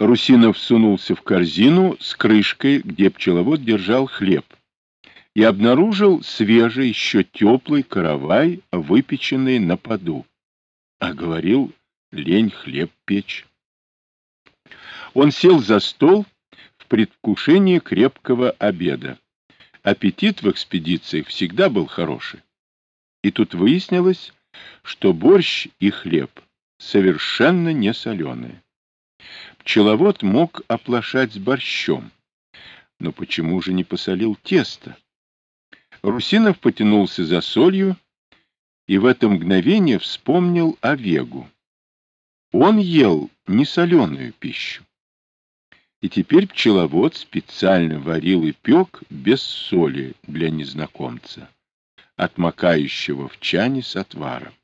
Русинов сунулся в корзину с крышкой, где пчеловод держал хлеб, и обнаружил свежий, еще теплый каравай, выпеченный на поду. А говорил, лень хлеб печь. Он сел за стол в предвкушении крепкого обеда. Аппетит в экспедициях всегда был хороший. И тут выяснилось, что борщ и хлеб совершенно не соленые. Пчеловод мог оплошать с борщом, но почему же не посолил тесто? Русинов потянулся за солью и в это мгновение вспомнил о Вегу. Он ел несоленую пищу. И теперь пчеловод специально варил и пек без соли для незнакомца, отмокающего в чане с отваром.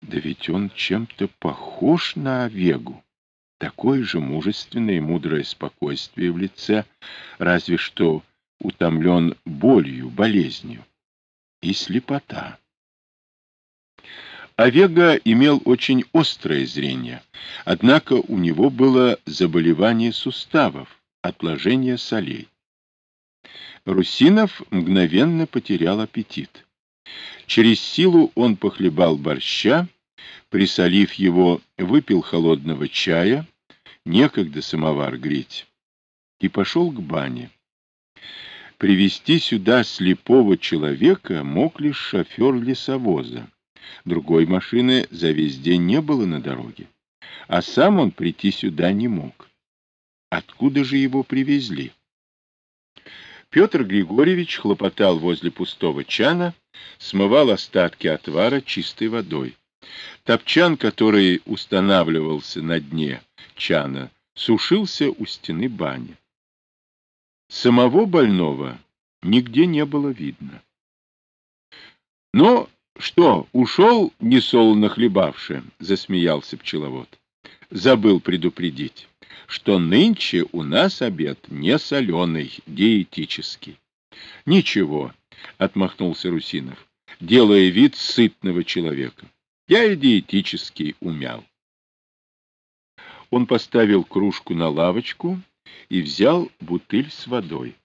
Да ведь он чем-то похож на Овегу. Такое же мужественное и мудрое спокойствие в лице, разве что утомлен болью, болезнью и слепота. Овега имел очень острое зрение, однако у него было заболевание суставов, отложение солей. Русинов мгновенно потерял аппетит. Через силу он похлебал борща, присолив его, выпил холодного чая, некогда самовар греть, и пошел к бане. Привести сюда слепого человека мог лишь шофер лесовоза. Другой машины за весь день не было на дороге, а сам он прийти сюда не мог. Откуда же его привезли? Петр Григорьевич хлопотал возле пустого чана, смывал остатки отвара чистой водой. Топчан, который устанавливался на дне чана, сушился у стены бани. Самого больного нигде не было видно. Но что, ушел несолоно хлебавши, засмеялся пчеловод. Забыл предупредить, что нынче у нас обед не соленый, диетический. Ничего, отмахнулся Русинов, делая вид сытного человека. Я и диетический умял. Он поставил кружку на лавочку и взял бутыль с водой.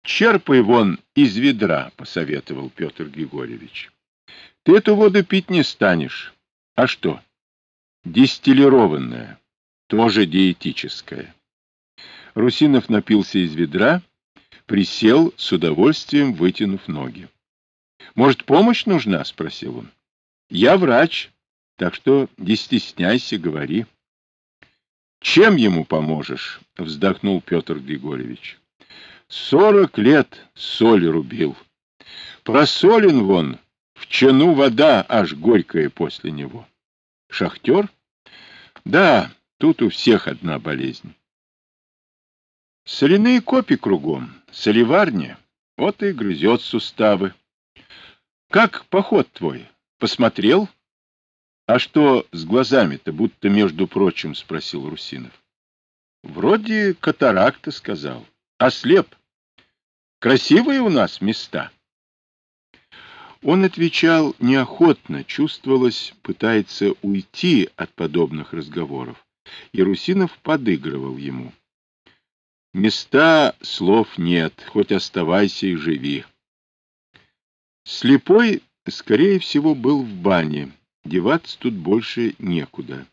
— Черпай вон из ведра, — посоветовал Петр Григорьевич. — Ты эту воду пить не станешь. А что? Дистиллированная, тоже диетическая. Русинов напился из ведра, присел, с удовольствием вытянув ноги. — Может, помощь нужна? — спросил он. — Я врач, так что не стесняйся, говори. — Чем ему поможешь? — вздохнул Петр Григорьевич. — Сорок лет соль рубил. Просолен вон, в чану вода аж горькая после него. Шахтер? Да, тут у всех одна болезнь. Соляные копи кругом, солеварня, вот и грызет суставы. Как поход твой? Посмотрел? — а что с глазами-то, будто между прочим, спросил Русинов. Вроде катаракта, сказал. А слеп? Красивые у нас места. Он отвечал неохотно, чувствовалось, пытается уйти от подобных разговоров. И Русинов подыгрывал ему. Места слов нет, хоть оставайся и живи. Слепой, скорее всего, был в бане Деваться тут больше некуда.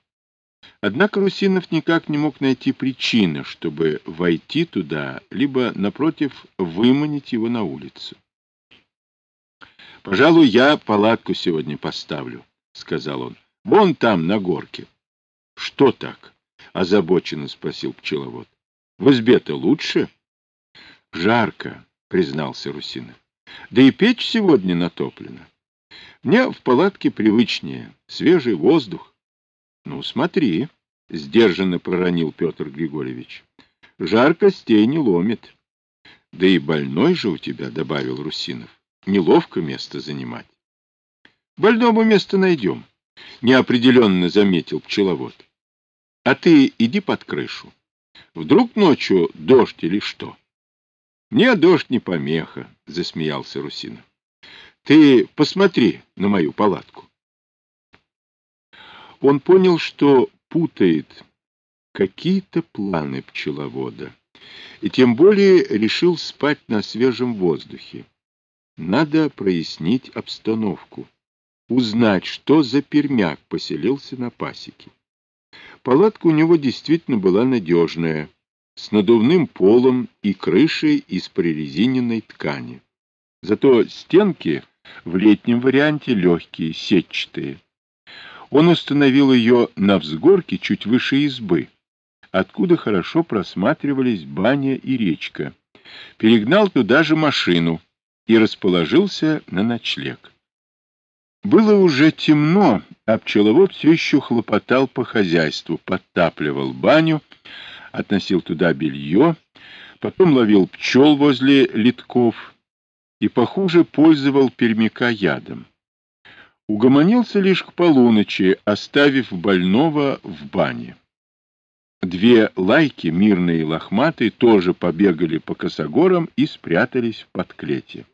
Однако Русинов никак не мог найти причины, чтобы войти туда, либо, напротив, выманить его на улицу. — Пожалуй, я палатку сегодня поставлю, — сказал он. — Вон там, на горке. — Что так? — озабоченно спросил пчеловод. — В избе-то лучше? — Жарко, — признался Русинов. — Да и печь сегодня натоплена. Мне в палатке привычнее, свежий воздух. — Ну, смотри, — сдержанно проронил Петр Григорьевич. — Жар костей не ломит. — Да и больной же у тебя, — добавил Русинов. — Неловко место занимать. — Больному место найдем, — неопределенно заметил пчеловод. — А ты иди под крышу. Вдруг ночью дождь или что? — Мне дождь не помеха, — засмеялся Русинов. Ты посмотри на мою палатку. Он понял, что путает какие-то планы пчеловода. И тем более решил спать на свежем воздухе. Надо прояснить обстановку, узнать, что за пермяк поселился на пасеке. Палатка у него действительно была надежная, с надувным полом и крышей из прорезиненной ткани. Зато стенки в летнем варианте легкие, сетчатые. Он установил ее на взгорке чуть выше избы, откуда хорошо просматривались баня и речка. Перегнал туда же машину и расположился на ночлег. Было уже темно, а пчеловод все еще хлопотал по хозяйству, подтапливал баню, относил туда белье, потом ловил пчел возле литков и, похуже, пользовал пермяка ядом. Угомонился лишь к полуночи, оставив больного в бане. Две лайки, мирные и лохматые, тоже побегали по косогорам и спрятались в подклете.